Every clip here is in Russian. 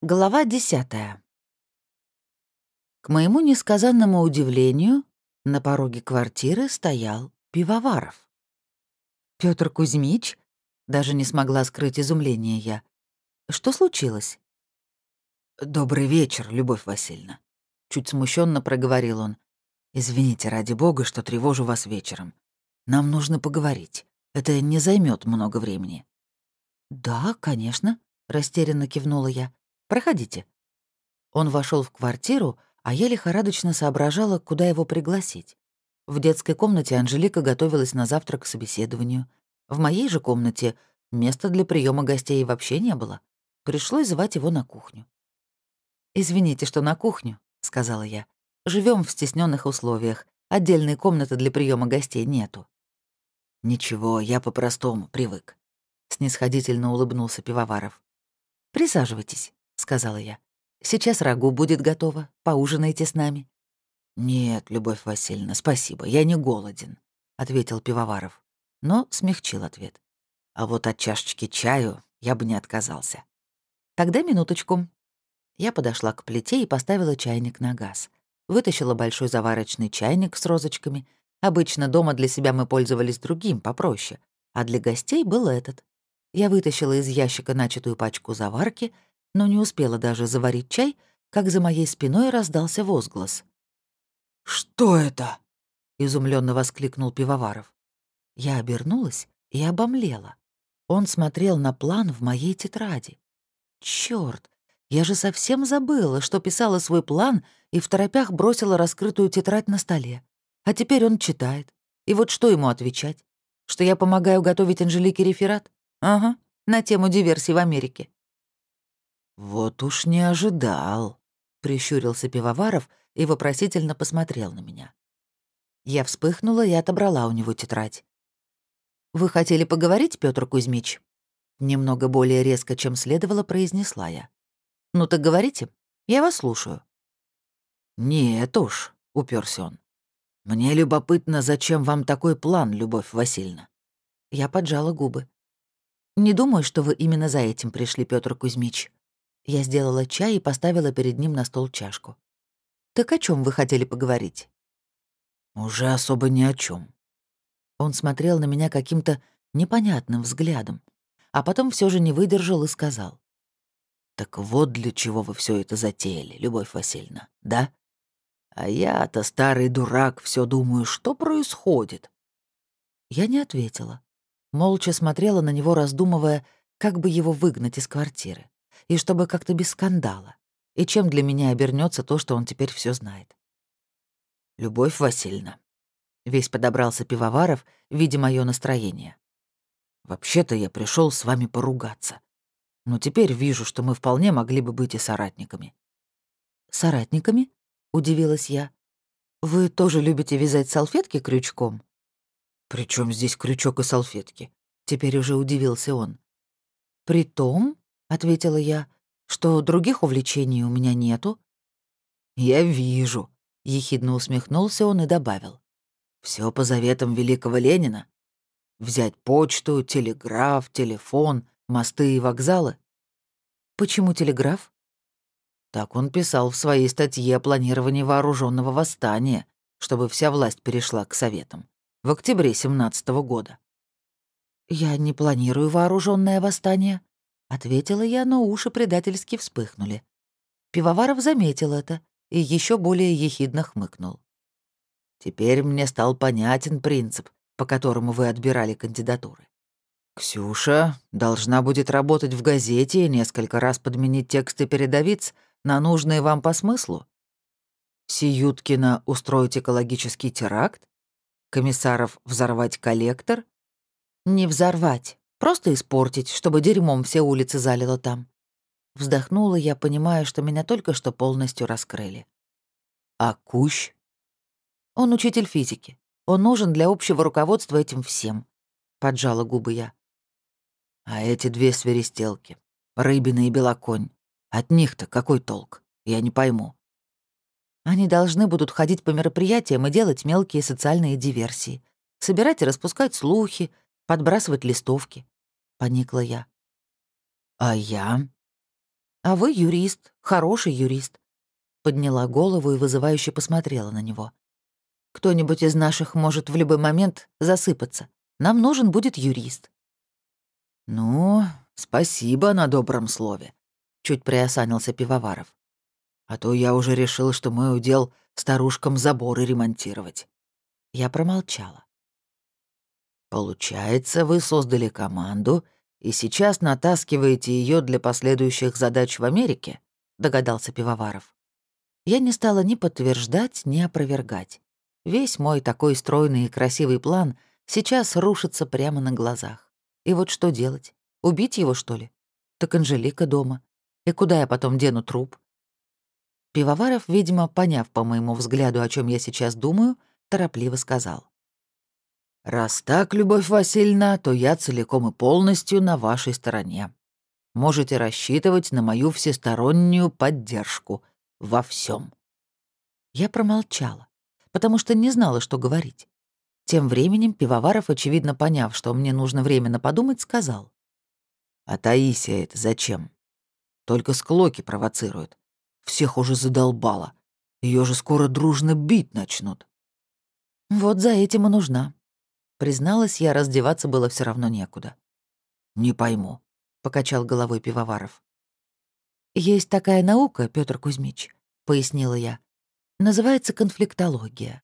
Глава десятая. К моему несказанному удивлению, на пороге квартиры стоял Пивоваров. Петр Кузьмич?» Даже не смогла скрыть изумление я. «Что случилось?» «Добрый вечер, Любовь Васильевна», — чуть смущенно проговорил он. «Извините, ради бога, что тревожу вас вечером. Нам нужно поговорить. Это не займет много времени». «Да, конечно», — растерянно кивнула я. Проходите». Он вошел в квартиру, а я лихорадочно соображала, куда его пригласить. В детской комнате Анжелика готовилась на завтрак к собеседованию. В моей же комнате места для приема гостей вообще не было. Пришлось звать его на кухню. «Извините, что на кухню», — сказала я. Живем в стесненных условиях. Отдельной комнаты для приема гостей нету». «Ничего, я по-простому привык», — снисходительно улыбнулся Пивоваров. «Присаживайтесь» сказала я. «Сейчас рагу будет готово. Поужинайте с нами». «Нет, Любовь Васильевна, спасибо, я не голоден», — ответил Пивоваров, но смягчил ответ. «А вот от чашечки чаю я бы не отказался». «Тогда минуточку». Я подошла к плите и поставила чайник на газ. Вытащила большой заварочный чайник с розочками. Обычно дома для себя мы пользовались другим, попроще, а для гостей был этот. Я вытащила из ящика начатую пачку заварки — но не успела даже заварить чай, как за моей спиной раздался возглас. «Что это?» — изумленно воскликнул Пивоваров. Я обернулась и обомлела. Он смотрел на план в моей тетради. Черт, я же совсем забыла, что писала свой план и в торопях бросила раскрытую тетрадь на столе. А теперь он читает. И вот что ему отвечать? Что я помогаю готовить Анжелике реферат? Ага, на тему диверсий в Америке. «Вот уж не ожидал», — прищурился Пивоваров и вопросительно посмотрел на меня. Я вспыхнула и отобрала у него тетрадь. «Вы хотели поговорить, Петр Кузьмич?» Немного более резко, чем следовало, произнесла я. «Ну так говорите, я вас слушаю». «Нет уж», — уперся он. «Мне любопытно, зачем вам такой план, Любовь Васильевна?» Я поджала губы. «Не думаю, что вы именно за этим пришли, Петр Кузьмич. Я сделала чай и поставила перед ним на стол чашку. «Так о чем вы хотели поговорить?» «Уже особо ни о чем. Он смотрел на меня каким-то непонятным взглядом, а потом все же не выдержал и сказал. «Так вот для чего вы все это затеяли, Любовь Васильевна, да? А я-то, старый дурак, все думаю, что происходит?» Я не ответила. Молча смотрела на него, раздумывая, как бы его выгнать из квартиры и чтобы как-то без скандала. И чем для меня обернется то, что он теперь все знает. «Любовь Васильевна», — весь подобрался Пивоваров, видя мое настроение. «Вообще-то я пришел с вами поругаться. Но теперь вижу, что мы вполне могли бы быть и соратниками». «Соратниками?» — удивилась я. «Вы тоже любите вязать салфетки крючком?» «При чем здесь крючок и салфетки?» Теперь уже удивился он. «При том, — ответила я, — «что других увлечений у меня нету». «Я вижу», — ехидно усмехнулся он и добавил. Все по заветам великого Ленина. Взять почту, телеграф, телефон, мосты и вокзалы». «Почему телеграф?» Так он писал в своей статье о планировании вооруженного восстания, чтобы вся власть перешла к Советам, в октябре 17 -го года. «Я не планирую вооруженное восстание», — ответила я, но уши предательски вспыхнули. Пивоваров заметил это и еще более ехидно хмыкнул. «Теперь мне стал понятен принцип, по которому вы отбирали кандидатуры. Ксюша должна будет работать в газете и несколько раз подменить тексты передовиц на нужные вам по смыслу. Сиюткина устроить экологический теракт? Комиссаров взорвать коллектор? Не взорвать, Просто испортить, чтобы дерьмом все улицы залило там. Вздохнула я, понимая, что меня только что полностью раскрыли. А Кущ? Он учитель физики. Он нужен для общего руководства этим всем. Поджала губы я. А эти две свиристелки, Рыбина и Белоконь, от них-то какой толк? Я не пойму. Они должны будут ходить по мероприятиям и делать мелкие социальные диверсии. Собирать и распускать слухи, подбрасывать листовки. Поникла я. А я? А вы юрист, хороший юрист. Подняла голову и вызывающе посмотрела на него. Кто-нибудь из наших может в любой момент засыпаться. Нам нужен будет юрист. Ну, спасибо на добром слове, чуть приосанился Пивоваров. А то я уже решил, что мой удел старушкам заборы ремонтировать. Я промолчала. Получается, вы создали команду и сейчас натаскиваете ее для последующих задач в Америке? догадался Пивоваров. Я не стала ни подтверждать, ни опровергать. Весь мой такой стройный и красивый план сейчас рушится прямо на глазах. И вот что делать? Убить его, что ли? Так Анжелика дома. И куда я потом дену труп? Пивоваров, видимо, поняв по моему взгляду, о чем я сейчас думаю, торопливо сказал. «Раз так, Любовь Васильевна, то я целиком и полностью на вашей стороне. Можете рассчитывать на мою всестороннюю поддержку во всем. Я промолчала, потому что не знала, что говорить. Тем временем Пивоваров, очевидно поняв, что мне нужно временно подумать, сказал. «А Таисия это зачем? Только склоки провоцирует. Всех уже задолбала. Ее же скоро дружно бить начнут». «Вот за этим и нужна», Призналась я, раздеваться было все равно некуда. «Не пойму», — покачал головой Пивоваров. «Есть такая наука, Петр Кузьмич», — пояснила я. «Называется конфликтология.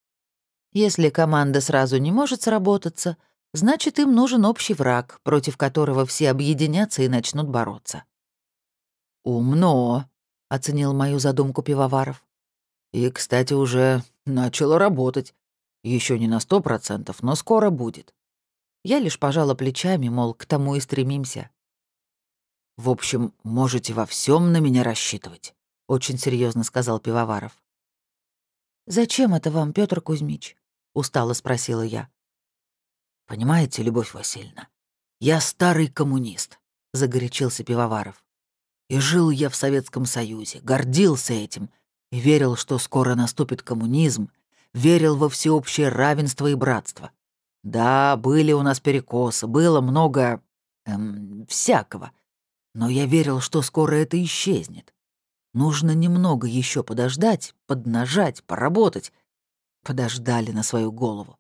Если команда сразу не может сработаться, значит, им нужен общий враг, против которого все объединятся и начнут бороться». «Умно», — оценил мою задумку Пивоваров. «И, кстати, уже начало работать. Еще не на сто процентов, но скоро будет. Я лишь пожала плечами, мол, к тому и стремимся. В общем, можете во всем на меня рассчитывать, очень серьезно сказал Пивоваров. Зачем это вам, Петр Кузьмич? устало спросила я. Понимаете, Любовь Васильевна, я старый коммунист, загорячился Пивоваров. И жил я в Советском Союзе, гордился этим и верил, что скоро наступит коммунизм, верил во всеобщее равенство и братство. Да, были у нас перекосы, было много... Эм, всякого. Но я верил, что скоро это исчезнет. Нужно немного еще подождать, поднажать, поработать. Подождали на свою голову.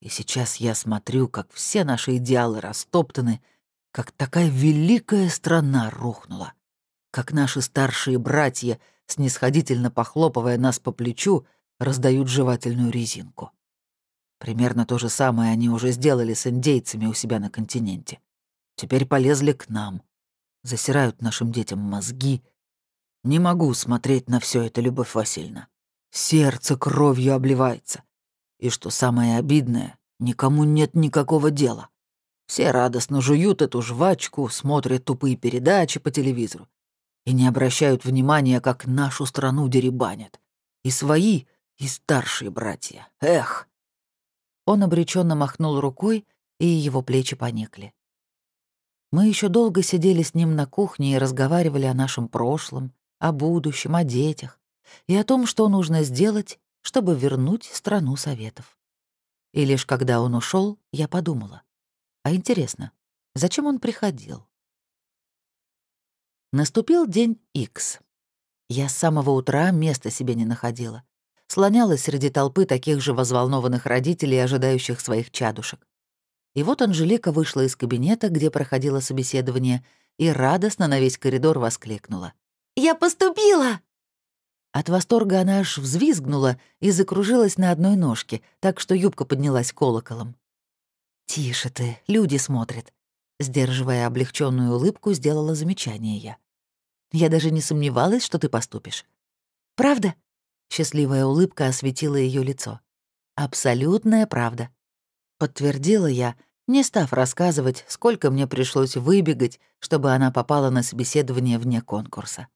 И сейчас я смотрю, как все наши идеалы растоптаны, как такая великая страна рухнула, как наши старшие братья, снисходительно похлопывая нас по плечу, раздают жевательную резинку. Примерно то же самое они уже сделали с индейцами у себя на континенте. Теперь полезли к нам. Засирают нашим детям мозги. Не могу смотреть на все это, Любовь Васильевна. Сердце кровью обливается. И что самое обидное, никому нет никакого дела. Все радостно жуют эту жвачку, смотрят тупые передачи по телевизору и не обращают внимания, как нашу страну деребанят. И свои и старшие братья. Эх!» Он обреченно махнул рукой, и его плечи поникли. Мы еще долго сидели с ним на кухне и разговаривали о нашем прошлом, о будущем, о детях и о том, что нужно сделать, чтобы вернуть страну советов. И лишь когда он ушел, я подумала. А интересно, зачем он приходил? Наступил день Икс. Я с самого утра места себе не находила слонялась среди толпы таких же взволнованных родителей, ожидающих своих чадушек. И вот Анжелика вышла из кабинета, где проходило собеседование, и радостно на весь коридор воскликнула. «Я поступила!» От восторга она аж взвизгнула и закружилась на одной ножке, так что юбка поднялась колоколом. «Тише ты, люди смотрят», — сдерживая облегченную улыбку, сделала замечание я. «Я даже не сомневалась, что ты поступишь». «Правда?» Счастливая улыбка осветила ее лицо. «Абсолютная правда», — подтвердила я, не став рассказывать, сколько мне пришлось выбегать, чтобы она попала на собеседование вне конкурса.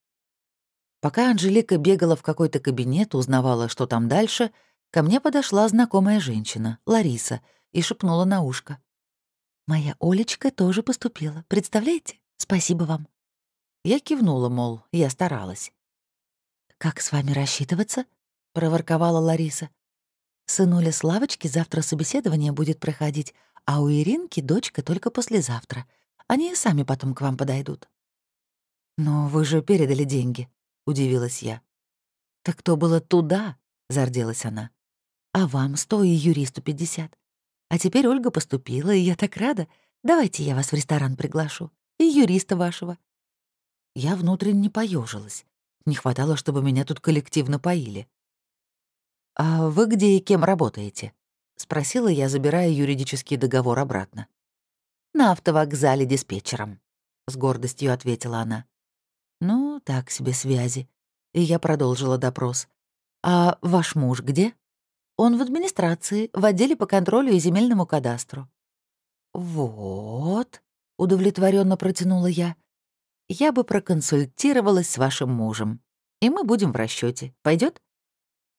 Пока Анжелика бегала в какой-то кабинет, узнавала, что там дальше, ко мне подошла знакомая женщина, Лариса, и шепнула на ушко. «Моя Олечка тоже поступила, представляете? Спасибо вам». Я кивнула, мол, я старалась. «Как с вами рассчитываться?» — проворковала Лариса. «Сынуля с лавочки завтра собеседование будет проходить, а у Иринки дочка только послезавтра. Они сами потом к вам подойдут». «Но вы же передали деньги», — удивилась я. «Так то было туда», — зарделась она. «А вам сто и юристу пятьдесят. А теперь Ольга поступила, и я так рада. Давайте я вас в ресторан приглашу. И юриста вашего». Я внутренне поежилась. Не хватало, чтобы меня тут коллективно поили. «А вы где и кем работаете?» — спросила я, забирая юридический договор обратно. «На автовокзале диспетчером», — с гордостью ответила она. «Ну, так себе связи». И я продолжила допрос. «А ваш муж где?» «Он в администрации, в отделе по контролю и земельному кадастру». «Вот», — удовлетворенно протянула я. «Я бы проконсультировалась с вашим мужем, и мы будем в расчете. Пойдет?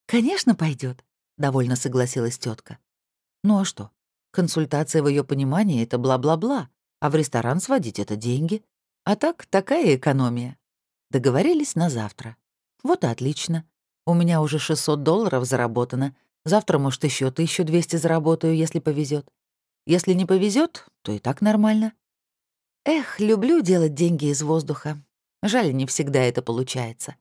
«Конечно, пойдет, довольно согласилась тетка. «Ну а что? Консультация в ее понимании — это бла-бла-бла, а в ресторан сводить — это деньги. А так, такая экономия. Договорились на завтра. Вот и отлично. У меня уже 600 долларов заработано. Завтра, может, еще 1200 заработаю, если повезет. Если не повезет, то и так нормально. Эх, люблю делать деньги из воздуха. Жаль, не всегда это получается.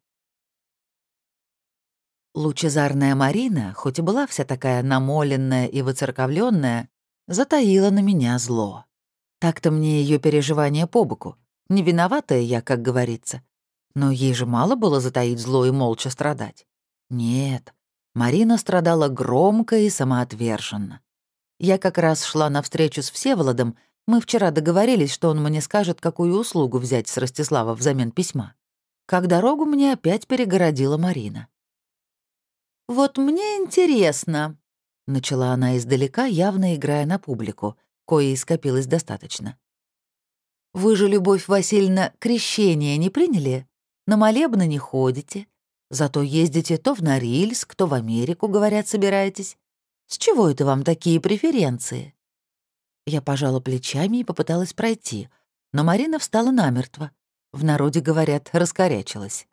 Лучезарная Марина, хоть и была вся такая намоленная и выцерковленная, затаила на меня зло. Так-то мне ее переживания по боку. Не виноватая я, как говорится. Но ей же мало было затаить зло и молча страдать. Нет, Марина страдала громко и самоотверженно. Я как раз шла на встречу с Всеволодом, мы вчера договорились, что он мне скажет, какую услугу взять с Ростислава взамен письма. Как дорогу мне опять перегородила Марина. «Вот мне интересно», — начала она издалека, явно играя на публику, коей скопилось достаточно. «Вы же, Любовь Васильевна, крещение не приняли? На молебны не ходите? Зато ездите то в Норильск, то в Америку, говорят, собираетесь. С чего это вам такие преференции?» Я пожала плечами и попыталась пройти, но Марина встала намертво. В народе, говорят, раскорячилась.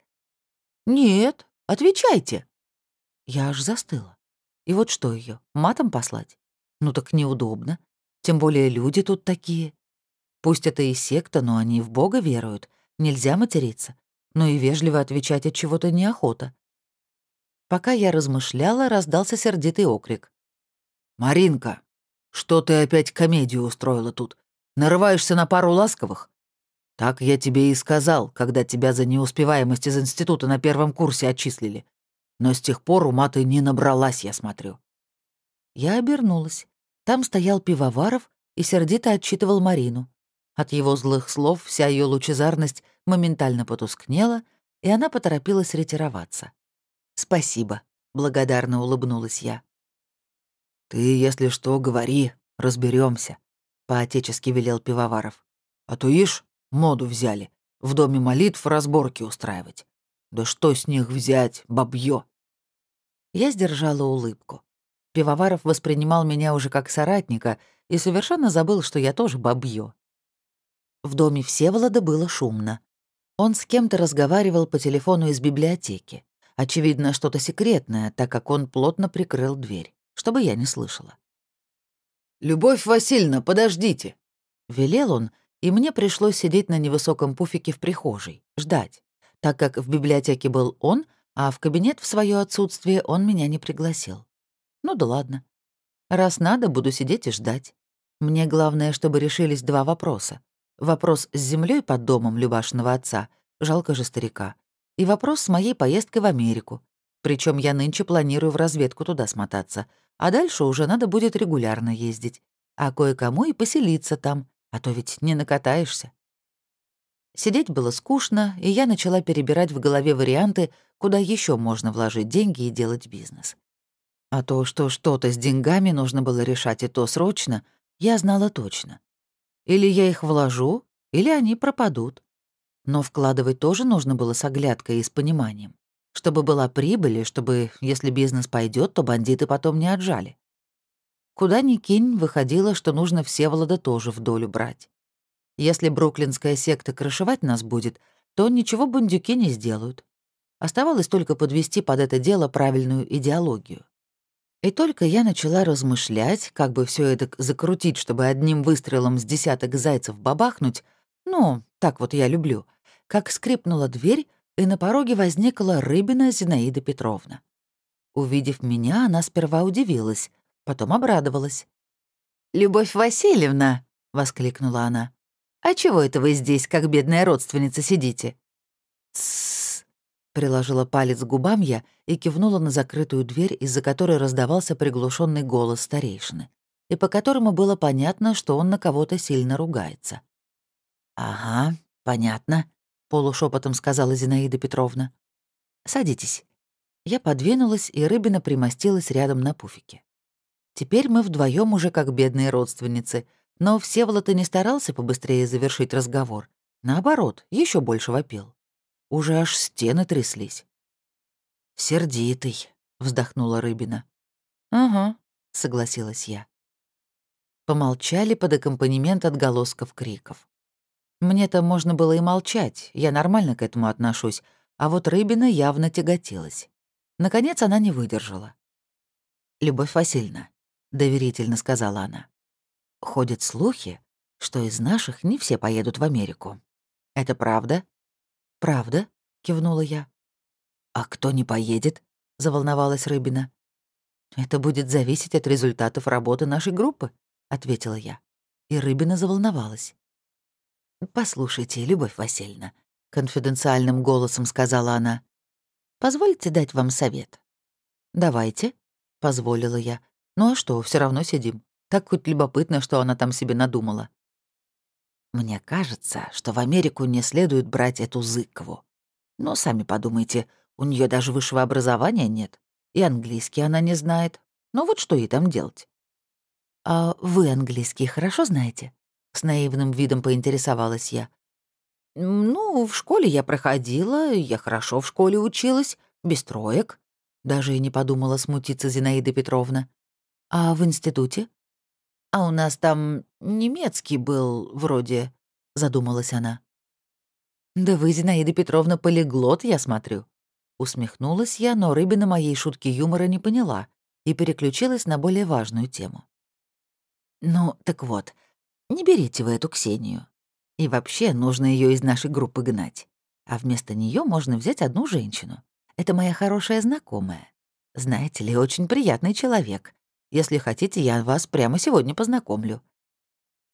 «Нет, отвечайте», я аж застыла. И вот что ее, матом послать? Ну так неудобно. Тем более люди тут такие. Пусть это и секта, но они в Бога веруют. Нельзя материться. Но и вежливо отвечать от чего-то неохота. Пока я размышляла, раздался сердитый окрик. «Маринка, что ты опять комедию устроила тут? Нарываешься на пару ласковых? Так я тебе и сказал, когда тебя за неуспеваемость из института на первом курсе отчислили но с тех пор ума ты не набралась, я смотрю». Я обернулась. Там стоял пивоваров и сердито отчитывал Марину. От его злых слов вся ее лучезарность моментально потускнела, и она поторопилась ретироваться. «Спасибо», — благодарно улыбнулась я. «Ты, если что, говори, разберемся, поотечески велел Пивоваров. «А то, ишь, моду взяли, в доме молитв разборки устраивать. Да что с них взять, бабье? Я сдержала улыбку. Пивоваров воспринимал меня уже как соратника и совершенно забыл, что я тоже бабье. В доме Всеволода было шумно. Он с кем-то разговаривал по телефону из библиотеки. Очевидно, что-то секретное, так как он плотно прикрыл дверь, чтобы я не слышала. «Любовь Васильевна, подождите!» Велел он, и мне пришлось сидеть на невысоком пуфике в прихожей, ждать так как в библиотеке был он, а в кабинет в свое отсутствие он меня не пригласил. Ну да ладно. Раз надо, буду сидеть и ждать. Мне главное, чтобы решились два вопроса. Вопрос с землей под домом Любашиного отца, жалко же старика, и вопрос с моей поездкой в Америку. Причем я нынче планирую в разведку туда смотаться, а дальше уже надо будет регулярно ездить. А кое-кому и поселиться там, а то ведь не накатаешься. Сидеть было скучно, и я начала перебирать в голове варианты, куда еще можно вложить деньги и делать бизнес. А то, что что-то с деньгами нужно было решать и то срочно, я знала точно. Или я их вложу, или они пропадут. Но вкладывать тоже нужно было с оглядкой и с пониманием. Чтобы была прибыль, и чтобы, если бизнес пойдет, то бандиты потом не отжали. Куда ни кинь, выходило, что нужно все Всеволода тоже в долю брать. Если бруклинская секта крышевать нас будет, то ничего бандюки не сделают. Оставалось только подвести под это дело правильную идеологию. И только я начала размышлять, как бы все это закрутить, чтобы одним выстрелом с десяток зайцев бабахнуть, ну, так вот я люблю, как скрипнула дверь, и на пороге возникла рыбина Зинаида Петровна. Увидев меня, она сперва удивилась, потом обрадовалась. «Любовь Васильевна!» — воскликнула она. «А чего это вы здесь, как бедная родственница, сидите?» «Тссс!» — приложила палец к губам я и кивнула на закрытую дверь, из-за которой раздавался приглушенный голос старейшины, и по которому было понятно, что он на кого-то сильно ругается. «Ага, понятно», — полушепотом сказала Зинаида Петровна. «Садитесь». Я подвинулась, и Рыбина примостилась рядом на пуфике. Теперь мы вдвоем уже как бедные родственницы, но Всеволод и не старался побыстрее завершить разговор. Наоборот, еще больше вопил. Уже аж стены тряслись. «Сердитый», — вздохнула Рыбина. «Ага», — согласилась я. Помолчали под аккомпанемент отголосков криков. Мне-то можно было и молчать, я нормально к этому отношусь, а вот Рыбина явно тяготилась. Наконец она не выдержала. «Любовь Васильевна», — доверительно сказала она, — «ходят слухи, что из наших не все поедут в Америку. Это правда?» «Правда?» — кивнула я. «А кто не поедет?» — заволновалась Рыбина. «Это будет зависеть от результатов работы нашей группы», — ответила я. И Рыбина заволновалась. «Послушайте, Любовь Васильевна», — конфиденциальным голосом сказала она, Позвольте дать вам совет». «Давайте», — позволила я. «Ну а что, все равно сидим. Так хоть любопытно, что она там себе надумала». «Мне кажется, что в Америку не следует брать эту Зыкову. Но сами подумайте, у нее даже высшего образования нет, и английский она не знает. Ну вот что ей там делать?» «А вы английский хорошо знаете?» — с наивным видом поинтересовалась я. «Ну, в школе я проходила, я хорошо в школе училась, без троек». Даже и не подумала смутиться Зинаида Петровна. «А в институте?» «А у нас там немецкий был, вроде», — задумалась она. «Да вы, Зинаида Петровна, полиглот, я смотрю». Усмехнулась я, но Рыбина моей шутки юмора не поняла и переключилась на более важную тему. «Ну, так вот, не берите вы эту Ксению. И вообще нужно ее из нашей группы гнать. А вместо нее можно взять одну женщину. Это моя хорошая знакомая. Знаете ли, очень приятный человек. Если хотите, я вас прямо сегодня познакомлю.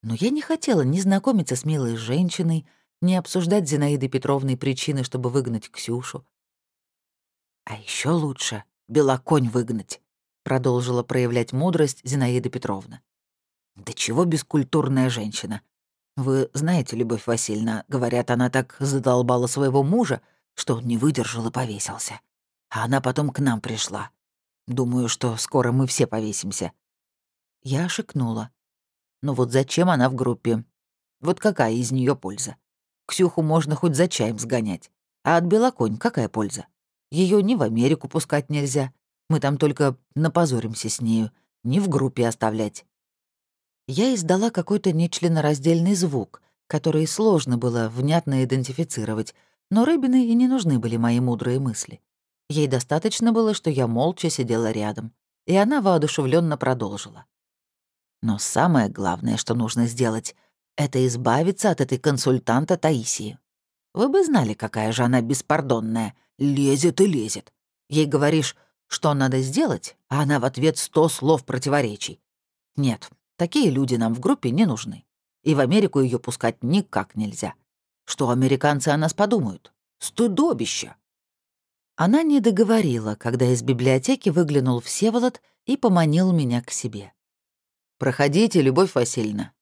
Но я не хотела ни знакомиться с милой женщиной, ни обсуждать с Зинаидой Петровной причины, чтобы выгнать Ксюшу. «А еще лучше белоконь выгнать», — продолжила проявлять мудрость Зинаида Петровна. «Да чего бескультурная женщина? Вы знаете, Любовь Васильевна, говорят, она так задолбала своего мужа, что он не выдержал и повесился. А она потом к нам пришла. Думаю, что скоро мы все повесимся. Я шикнула. Ну вот зачем она в группе? Вот какая из нее польза? Ксюху можно хоть за чаем сгонять. А от Белоконь какая польза? Ее ни в Америку пускать нельзя. Мы там только напозоримся с нею, не в группе оставлять я издала какой-то нечленораздельный звук, который сложно было внятно идентифицировать, но Рыбиной и не нужны были мои мудрые мысли. Ей достаточно было, что я молча сидела рядом, и она воодушевленно продолжила. Но самое главное, что нужно сделать, это избавиться от этой консультанта Таисии. Вы бы знали, какая же она беспардонная. Лезет и лезет. Ей говоришь, что надо сделать, а она в ответ сто слов противоречий. Нет, Такие люди нам в группе не нужны. И в Америку ее пускать никак нельзя. Что американцы о нас подумают? Стыдобище!» Она не договорила, когда из библиотеки выглянул Всеволод и поманил меня к себе. «Проходите, Любовь Васильевна.